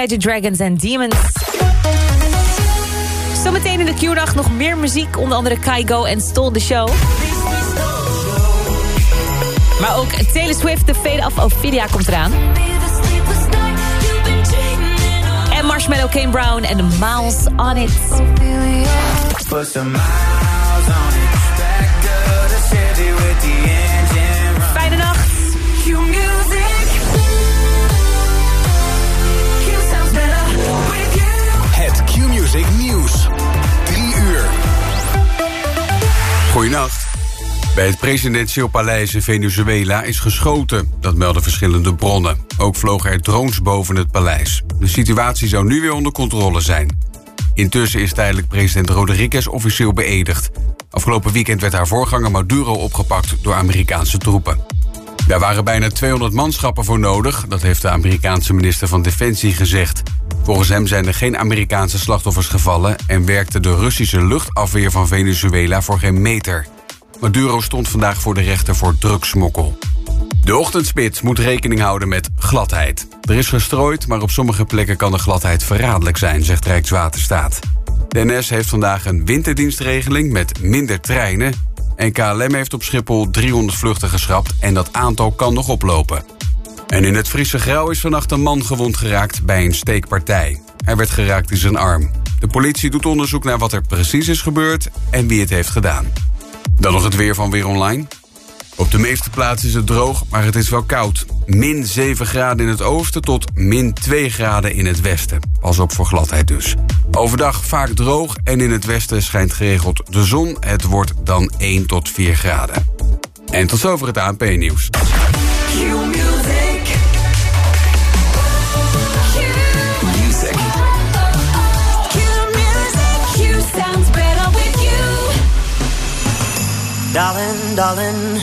Imagine Dragons en Demons. Zometeen in de Q-dag nog meer muziek. Onder andere Kaigo en Stole the Show. Maar ook Taylor Swift, de Fade of Ophelia komt eraan. En Marshmallow Kane Brown en Miles on It. On it. Back the city with the engine Goedenacht. Bij het presidentieel paleis in Venezuela is geschoten. Dat melden verschillende bronnen. Ook vlogen er drones boven het paleis. De situatie zou nu weer onder controle zijn. Intussen is tijdelijk president Rodriguez officieel beëdigd. Afgelopen weekend werd haar voorganger Maduro opgepakt door Amerikaanse troepen. Daar waren bijna 200 manschappen voor nodig, dat heeft de Amerikaanse minister van Defensie gezegd. Volgens hem zijn er geen Amerikaanse slachtoffers gevallen en werkte de Russische luchtafweer van Venezuela voor geen meter. Maduro stond vandaag voor de rechter voor drugsmokkel. De ochtendspits moet rekening houden met gladheid. Er is gestrooid, maar op sommige plekken kan de gladheid verraderlijk zijn, zegt Rijkswaterstaat. De NS heeft vandaag een winterdienstregeling met minder treinen. En KLM heeft op Schiphol 300 vluchten geschrapt en dat aantal kan nog oplopen. En in het Friese Grauw is vannacht een man gewond geraakt bij een steekpartij. Hij werd geraakt in zijn arm. De politie doet onderzoek naar wat er precies is gebeurd en wie het heeft gedaan. Dan nog het weer van Weer Online. Op de meeste plaatsen is het droog, maar het is wel koud. Min 7 graden in het oosten tot min 2 graden in het westen. Pas op voor gladheid dus. Overdag vaak droog en in het westen schijnt geregeld de zon. Het wordt dan 1 tot 4 graden. En tot zover het ANP-nieuws. Darling, darling,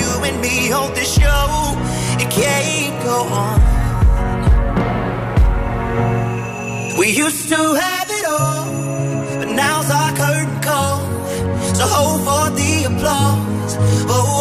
and me, hold this show, it can't go on. We used to have it all, but now's our curtain call. So hold for the applause. Oh,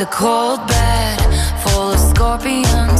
a cold bed full of scorpions.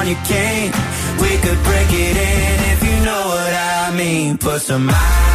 California king. We could break it in if you know what I mean. Put some miles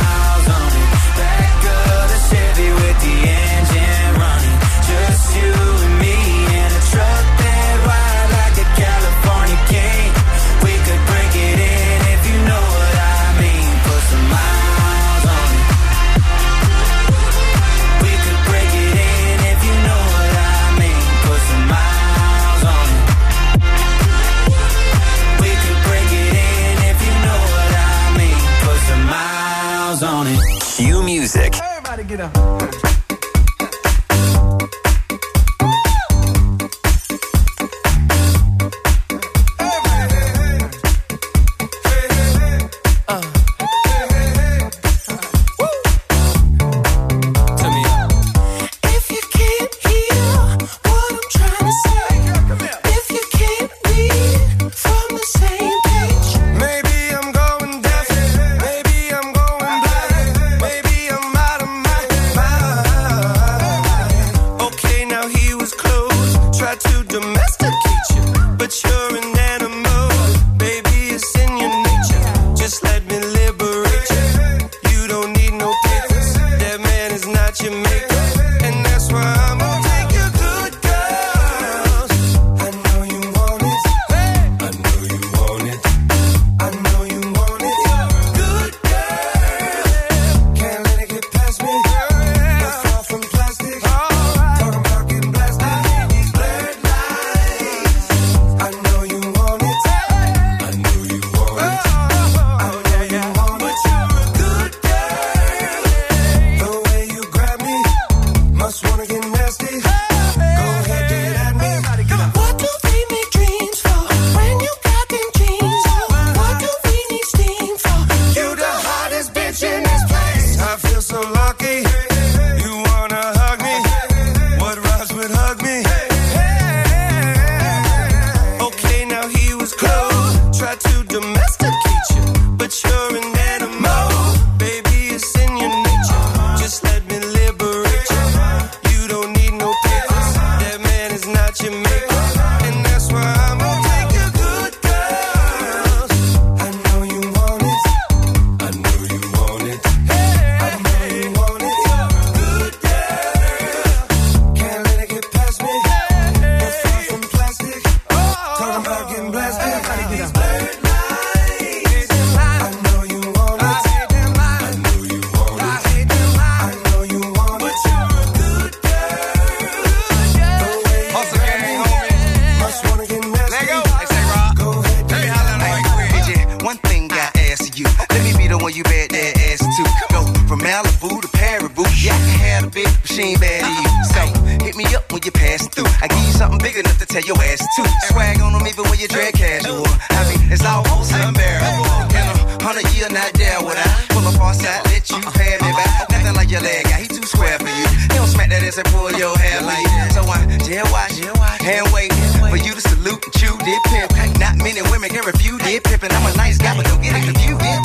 you bet that ass too. Go from Malibu to Pariboo. Yeah, I can have a big machine bad to you. So hit me up when you pass through. I give you something big enough to tell your ass too. Swag on them even when you drag casual. I mean, it's almost unbearable. In a hundred year, not there would I pull up on side, let you pay me back. Nothing like your leg guy, he too square for you. He don't smack that ass and pull your hair like that. So I jail watch, hand wait for you to salute and chew, dip pimp. Not many women can refuse, dip pimp. And I'm a nice guy, but don't get it confused,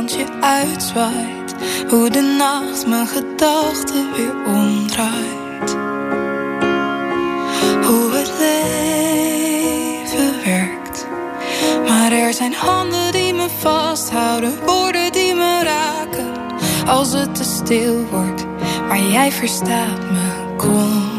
hand je uitzwaait. Hoe de nacht mijn gedachten weer omdraait. Hoe het leven werkt. Maar er zijn handen die me vasthouden, woorden die me raken. Als het te stil wordt, maar jij verstaat me kom.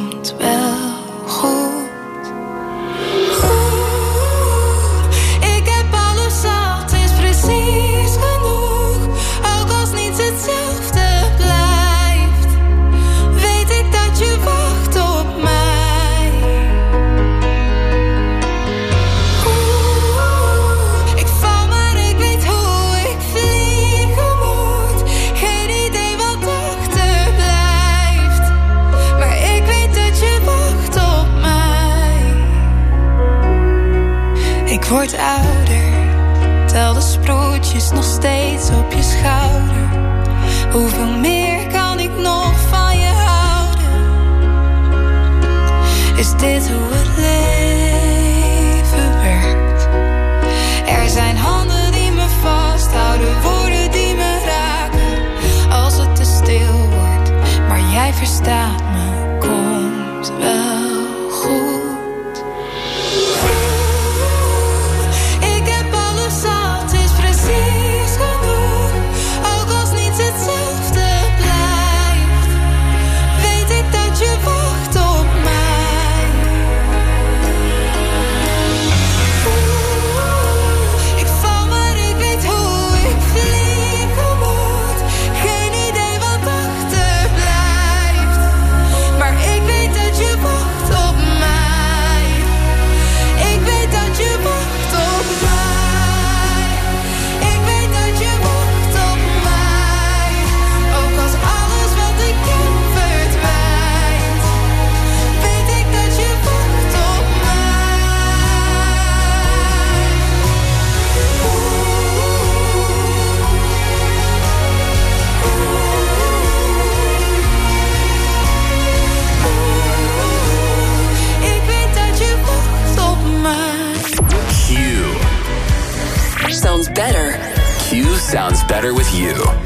with you.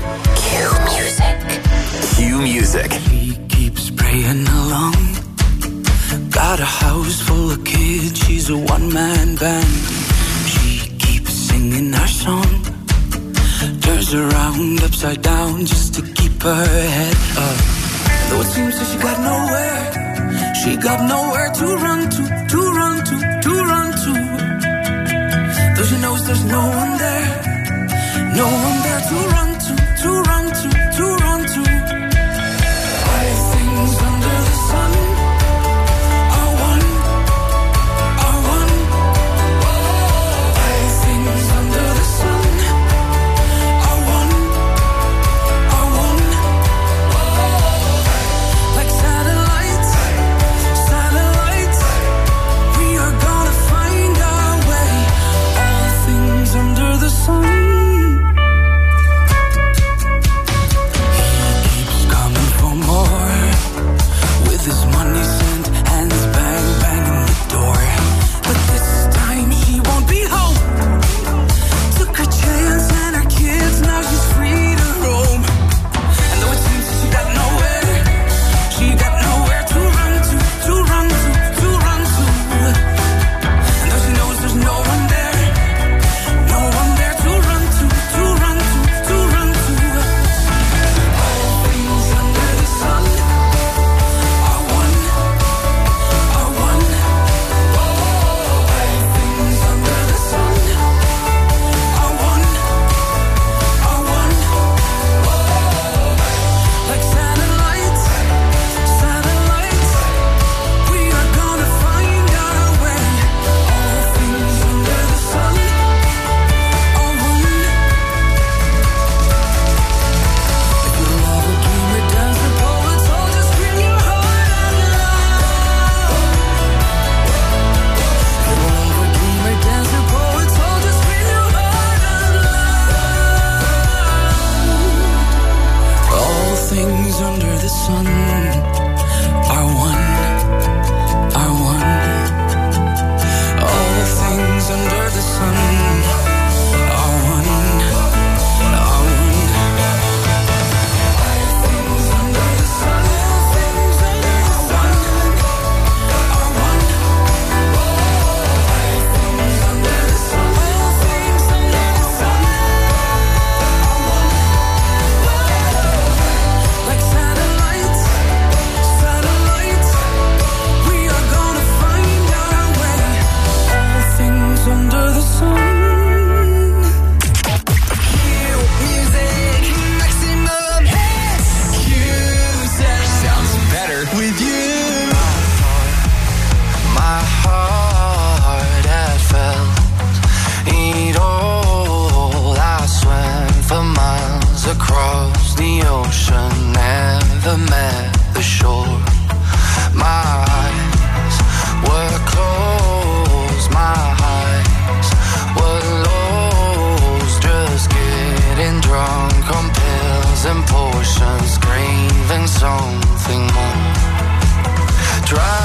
Potions, craving something more. Traveled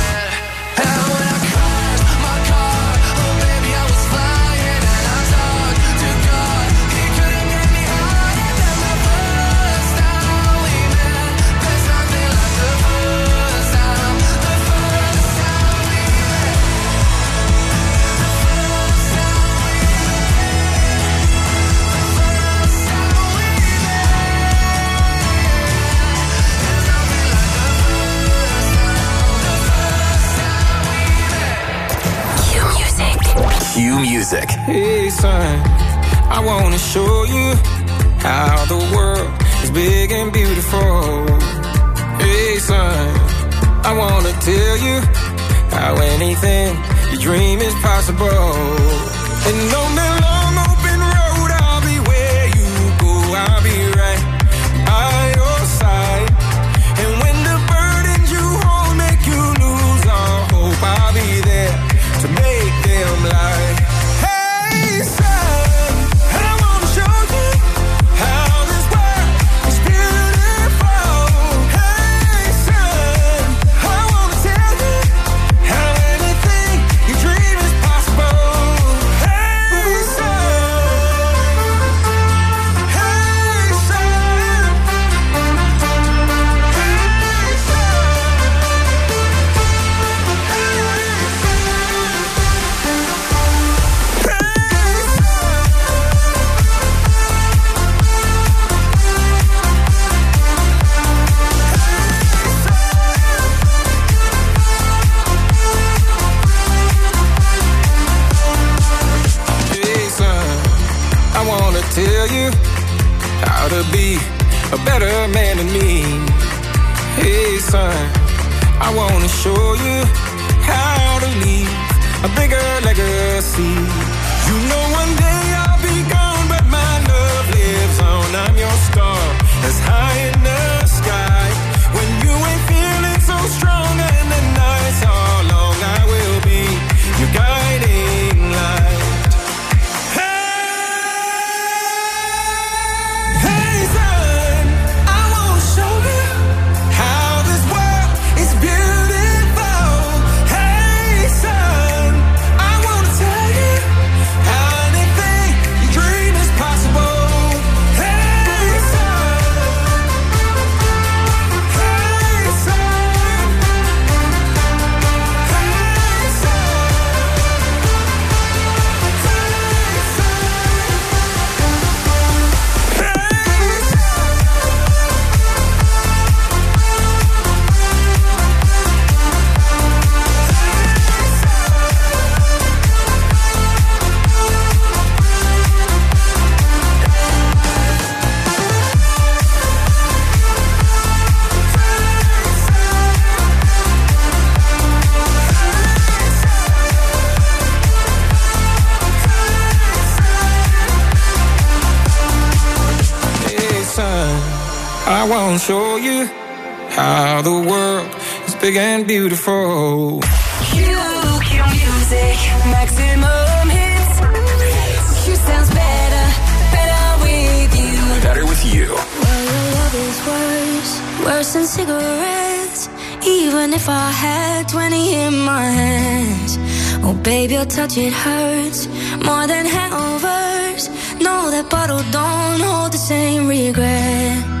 Music. Hey, son, I wanna show you how the world is big and beautiful. Hey, son, I wanna tell you how anything you dream is possible. And no matter Won't show you how the world is big and beautiful. You QQ Music, maximum hits. You sounds better, better with you. Better with you. Well, your love is worse, worse than cigarettes. Even if I had 20 in my hands. Oh, baby, your touch, it hurts more than hangovers. Know that bottle don't hold the same regret.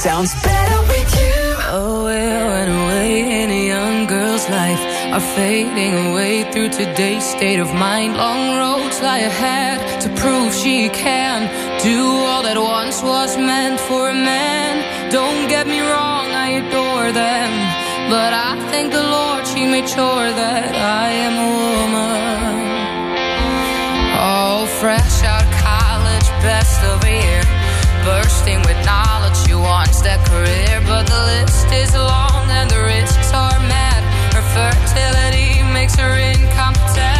sounds better with you. Oh, we're well, away in a young girl's life are fading away through today's state of mind. Long roads lie ahead to prove she can do all that once was meant for a man. Don't get me wrong, I adore them, but I thank the Lord she made sure that I am a woman. All fresh out that career, but the list is long and the risks are mad. Her fertility makes her incompetent.